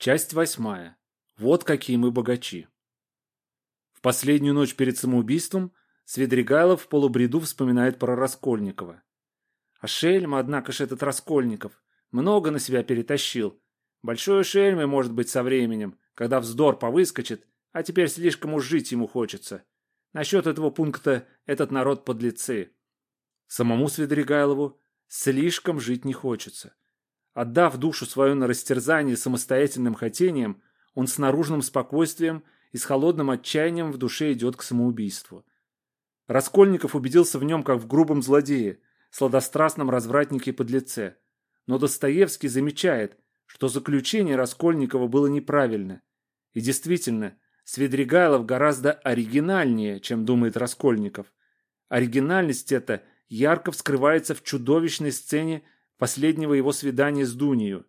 Часть восьмая. Вот какие мы богачи. В последнюю ночь перед самоубийством Свидригайлов в полубреду вспоминает про Раскольникова. А шельма, однако ж, этот Раскольников. Много на себя перетащил. Большой шельмой может быть со временем, когда вздор повыскочит, а теперь слишком уж жить ему хочется. Насчет этого пункта этот народ подлецы. Самому Свидригайлову слишком жить не хочется. Отдав душу свою на растерзание самостоятельным хотением, он с наружным спокойствием и с холодным отчаянием в душе идет к самоубийству. Раскольников убедился в нем, как в грубом злодее, сладострастном развратнике и подлеце. Но Достоевский замечает, что заключение Раскольникова было неправильно. И действительно, Свидригайлов гораздо оригинальнее, чем думает Раскольников. Оригинальность эта ярко вскрывается в чудовищной сцене последнего его свидания с Дунью.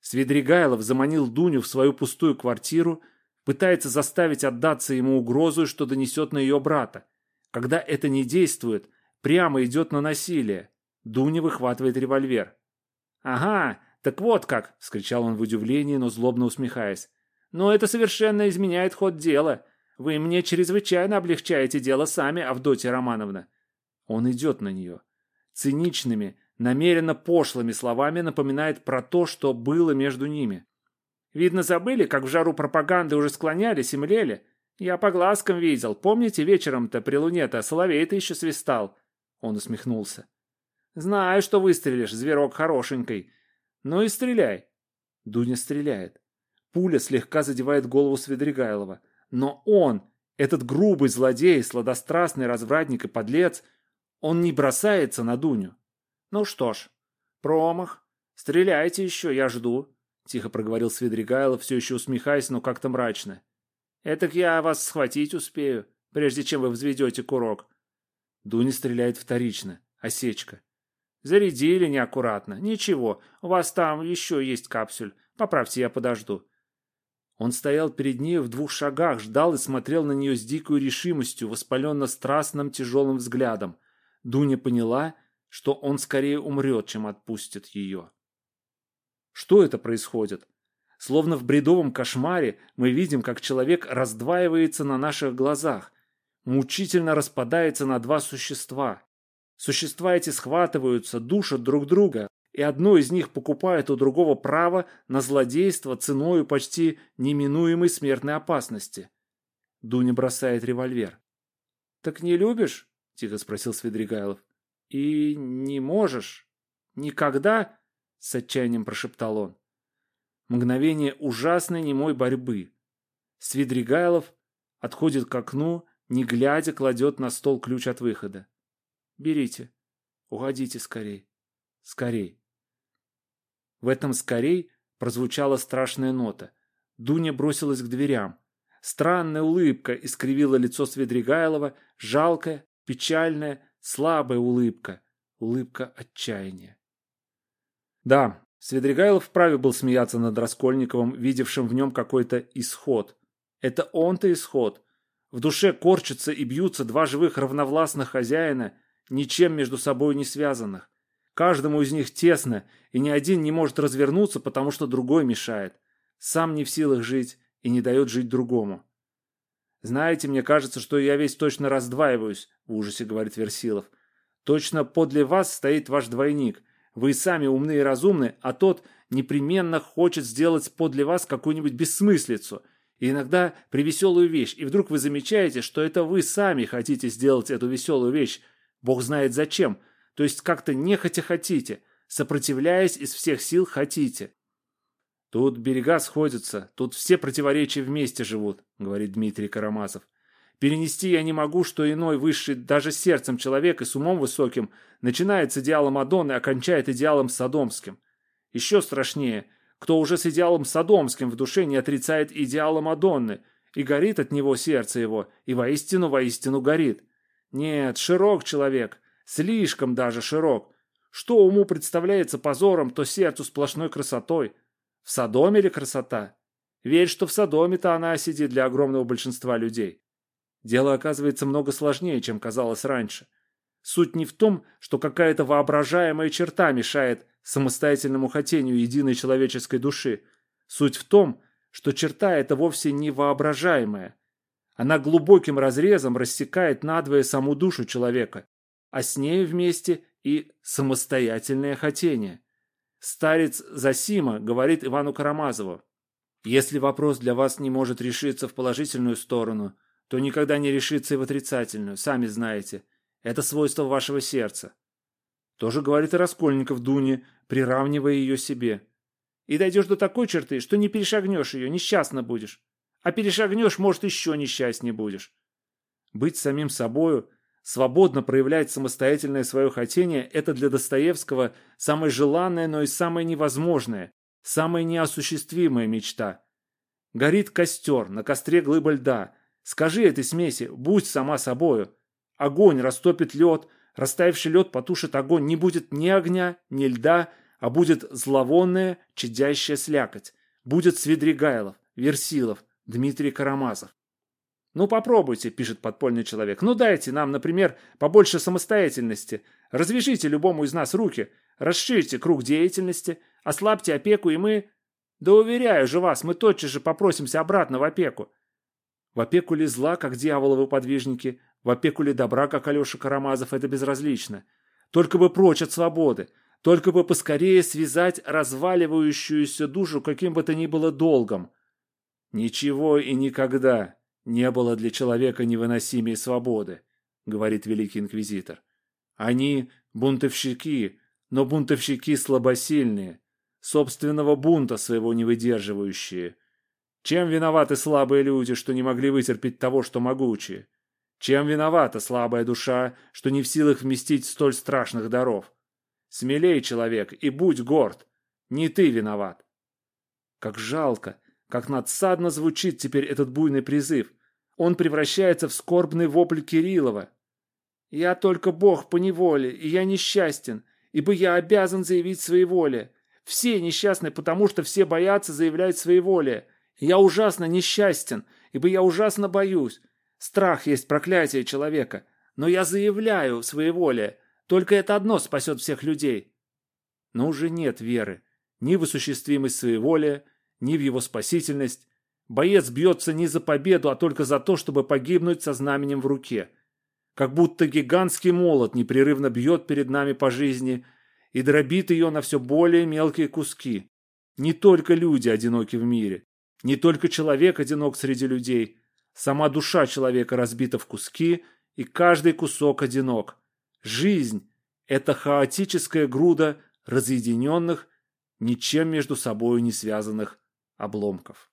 Свидригайлов заманил Дуню в свою пустую квартиру, пытается заставить отдаться ему угрозу, что донесет на ее брата. Когда это не действует, прямо идет на насилие. Дуня выхватывает револьвер. «Ага, так вот как!» – вскричал он в удивлении, но злобно усмехаясь. «Но это совершенно изменяет ход дела. Вы мне чрезвычайно облегчаете дело сами, Авдотья Романовна». Он идет на нее. Циничными, намеренно пошлыми словами напоминает про то, что было между ними. Видно, забыли, как в жару пропаганды уже склонялись и млели. Я по глазкам видел. Помните, вечером-то при луне-то соловей-то еще свистал?» Он усмехнулся. «Знаю, что выстрелишь, зверок хорошенький. Ну и стреляй». Дуня стреляет. Пуля слегка задевает голову Свидригайлова. Но он, этот грубый злодей, сладострастный развратник и подлец, он не бросается на Дуню. «Ну что ж, промах. Стреляйте еще, я жду», — тихо проговорил Свидригайлов, все еще усмехаясь, но как-то мрачно. «Этак я вас схватить успею, прежде чем вы взведете курок». Дуня стреляет вторично. Осечка. «Зарядили неаккуратно. Ничего, у вас там еще есть капсюль. Поправьте, я подожду». Он стоял перед ней в двух шагах, ждал и смотрел на нее с дикой решимостью, воспаленно-страстным тяжелым взглядом. Дуня поняла, что он скорее умрет, чем отпустит ее. Что это происходит? Словно в бредовом кошмаре мы видим, как человек раздваивается на наших глазах, мучительно распадается на два существа. Существа эти схватываются, душат друг друга, и одно из них покупает у другого право на злодейство ценою почти неминуемой смертной опасности. Дуня бросает револьвер. «Так не любишь?» – тихо спросил Свидригайлов. «И не можешь? Никогда?» — с отчаянием прошептал он. Мгновение ужасной немой борьбы. Свидригайлов отходит к окну, не глядя, кладет на стол ключ от выхода. «Берите. Уходите скорей. Скорей». В этом «скорей» прозвучала страшная нота. Дуня бросилась к дверям. Странная улыбка искривила лицо Свидригайлова, жалкая, печальная, Слабая улыбка. Улыбка отчаяния. Да, Свидригайлов вправе был смеяться над Раскольниковым, видевшим в нем какой-то исход. Это он-то исход. В душе корчатся и бьются два живых равновластных хозяина, ничем между собой не связанных. Каждому из них тесно, и ни один не может развернуться, потому что другой мешает. Сам не в силах жить и не дает жить другому. «Знаете, мне кажется, что я весь точно раздваиваюсь», — в ужасе говорит Версилов. «Точно подле вас стоит ваш двойник. Вы сами умны и разумны, а тот непременно хочет сделать подле вас какую-нибудь бессмыслицу. И иногда привеселую вещь, и вдруг вы замечаете, что это вы сами хотите сделать эту веселую вещь. Бог знает зачем. То есть как-то нехотя хотите, сопротивляясь из всех сил хотите. Тут берега сходятся, тут все противоречия вместе живут, говорит Дмитрий Карамазов. Перенести я не могу, что иной высший даже сердцем человек и с умом высоким начинает с идеалом Мадонны, а кончает идеалом Содомским. Еще страшнее, кто уже с идеалом Содомским в душе не отрицает идеала Мадонны, и горит от него сердце его, и воистину, воистину горит. Нет, широк человек, слишком даже широк. Что уму представляется позором, то сердцу сплошной красотой. В Содоме ли красота? Верь, что в Содоме-то она сидит для огромного большинства людей. Дело оказывается много сложнее, чем казалось раньше. Суть не в том, что какая-то воображаемая черта мешает самостоятельному хотению единой человеческой души. Суть в том, что черта эта вовсе не воображаемая. Она глубоким разрезом рассекает надвое саму душу человека, а с нею вместе и самостоятельное хотение. Старец Засима говорит Ивану Карамазову, «Если вопрос для вас не может решиться в положительную сторону, то никогда не решится и в отрицательную, сами знаете. Это свойство вашего сердца». Тоже говорит и Раскольников Дуне, приравнивая ее себе. «И дойдешь до такой черты, что не перешагнешь ее, несчастно будешь. А перешагнешь, может, еще несчастнее будешь». Быть самим собою – Свободно проявлять самостоятельное свое хотение – это для Достоевского самое желанное, но и самое невозможное, самая неосуществимая мечта. Горит костер, на костре глыба льда. Скажи этой смеси, будь сама собою. Огонь растопит лед, растаявший лед потушит огонь. Не будет ни огня, ни льда, а будет зловонная, чадящая слякоть. Будет Свидригайлов, Версилов, Дмитрий Карамазов. «Ну попробуйте», – пишет подпольный человек. «Ну дайте нам, например, побольше самостоятельности. Развяжите любому из нас руки, расширьте круг деятельности, ослабьте опеку, и мы...» «Да уверяю же вас, мы тотчас же попросимся обратно в опеку». В опеку ли зла, как дьяволовы подвижники, в опеку ли добра, как Алеша Карамазов, это безразлично. Только бы прочь от свободы, только бы поскорее связать разваливающуюся душу каким бы то ни было долгом. Ничего и никогда не было для человека невыносимей свободы, говорит великий инквизитор. Они бунтовщики, но бунтовщики слабосильные, собственного бунта своего не выдерживающие. Чем виноваты слабые люди, что не могли вытерпеть того, что могучие? Чем виновата слабая душа, что не в силах вместить столь страшных даров? Смелей, человек, и будь горд. Не ты виноват. Как жалко, как надсадно звучит теперь этот буйный призыв. Он превращается в скорбный вопль Кириллова. «Я только Бог по неволе, и я несчастен, ибо я обязан заявить своеволие. Все несчастны, потому что все боятся заявлять своеволие. Я ужасно несчастен, ибо я ужасно боюсь. Страх есть проклятие человека, но я заявляю своеволие. Только это одно спасет всех людей». Но уже нет веры ни в осуществимость своеволия, ни в его спасительность. Боец бьется не за победу, а только за то, чтобы погибнуть со знаменем в руке. Как будто гигантский молот непрерывно бьет перед нами по жизни и дробит ее на все более мелкие куски. Не только люди одиноки в мире, не только человек одинок среди людей. Сама душа человека разбита в куски, и каждый кусок одинок. Жизнь – это хаотическая груда разъединенных, ничем между собой не связанных обломков.